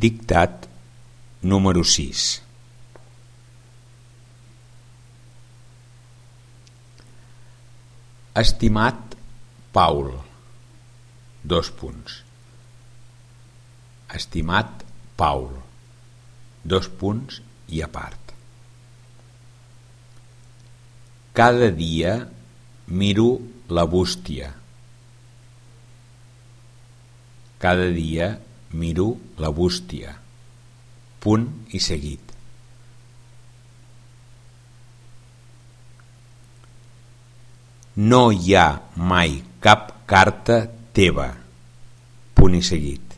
Dictat número sis. Estimat Paul, dos punts. Estimat Paul, dos punts i a part. Cada dia miro la bústia. Cada dia miro la bústia. Punt i seguit. No hi ha mai cap carta teva. Punt i seguit.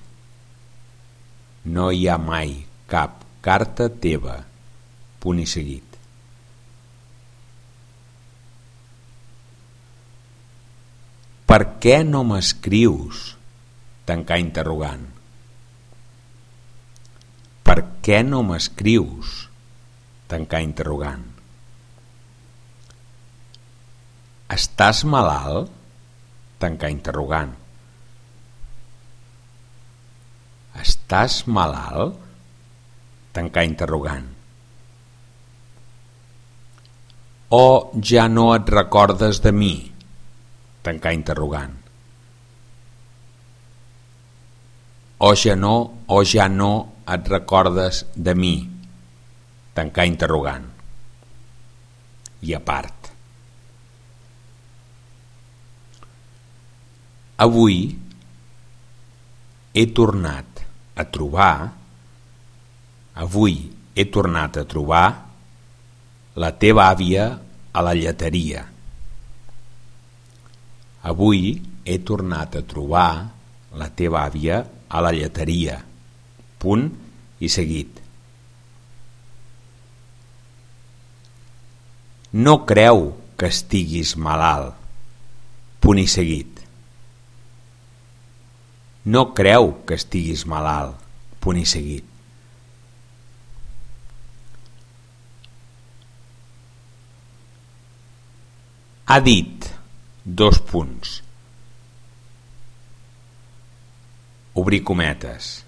No hi ha mai cap carta teva. Punt i seguit. Per què no m'escrius? Tancar interrogant. Per què no m'escrius? Tancar interrogant. Estàs malalt? Tancar interrogant. Estàs malalt? Tancar interrogant. O ja no et recordes de mi? Tancar interrogant. O ja no, o ja no et recordes de mi? Tancar interrogant. I a part. Avui he tornat a trobar avui he tornat a trobar la teva àvia a la lleteria. Avui he tornat a trobar la teva àvia a la lleteria. Punt i seguit. No creu que estiguis malalt. Punt i seguit. No creu que estiguis malalt. Punt i seguit. Ha dit dos punts. Obrir cometes.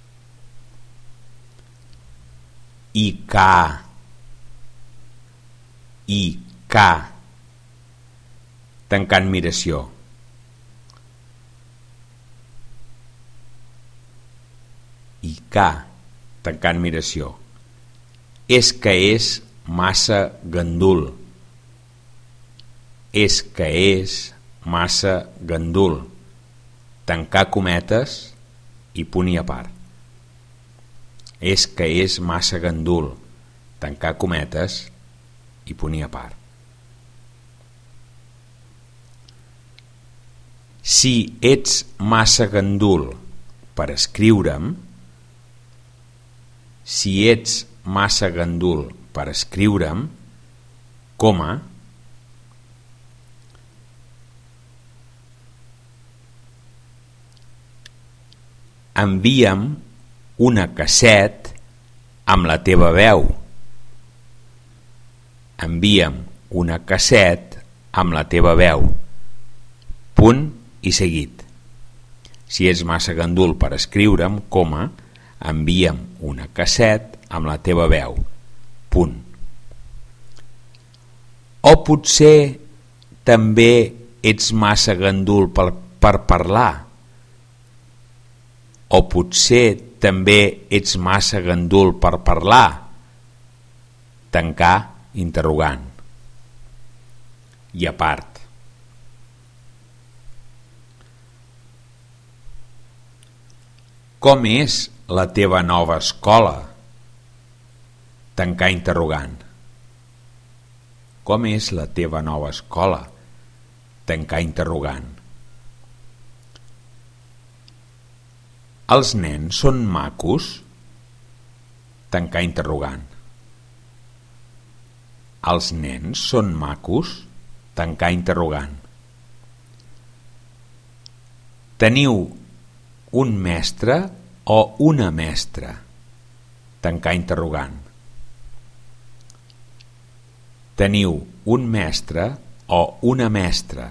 I ca. I ca. Tancant miració. i ca, tancant miració. És que és massa gandul. És que és massa gandul. Tancar cometes i punt i a part. És que és massa gandul. Tancar cometes i punt i a part. Si ets massa gandul per escriure'm, si ets massa gandul per escriure'm, coma, envia'm una casset amb la teva veu. Envia'm una casset amb la teva veu. Punt i seguit. Si ets massa gandul per escriure'm, coma, envia'm una casset amb la teva veu. Punt. O potser també ets massa gandul per, per parlar. O potser també ets massa gandul per parlar. Tancar interrogant. I a part. Com és la teva nova escola? Tancar interrogant. Com és la teva nova escola? Tancar interrogant. Els nens són macos? Tancar interrogant. Els nens són macos? Tancar interrogant. Teniu un mestre o una mestra? Tancar interrogant. Teniu un mestre o una mestra?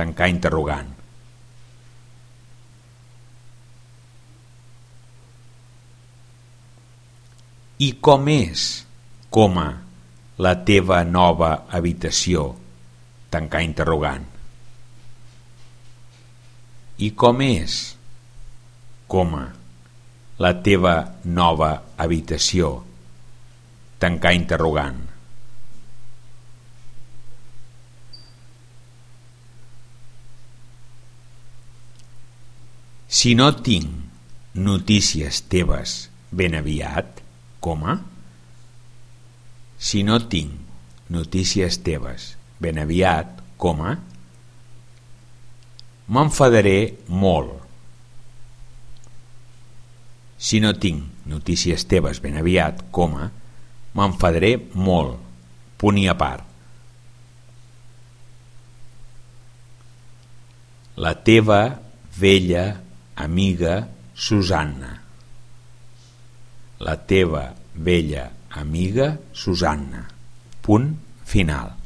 Tancar interrogant. I com és, coma, la teva nova habitació? Tancar interrogant. I com és, coma, la teva nova habitació? Tancar interrogant. Si no tinc notícies teves ben aviat, coma, si no tinc notícies teves ben aviat, coma, m'enfadaré molt. Si no tinc notícies teves ben aviat, coma, m'enfadaré molt, punt i a part. La teva vella amiga Susanna. La teva vella amiga Susanna. Punt final.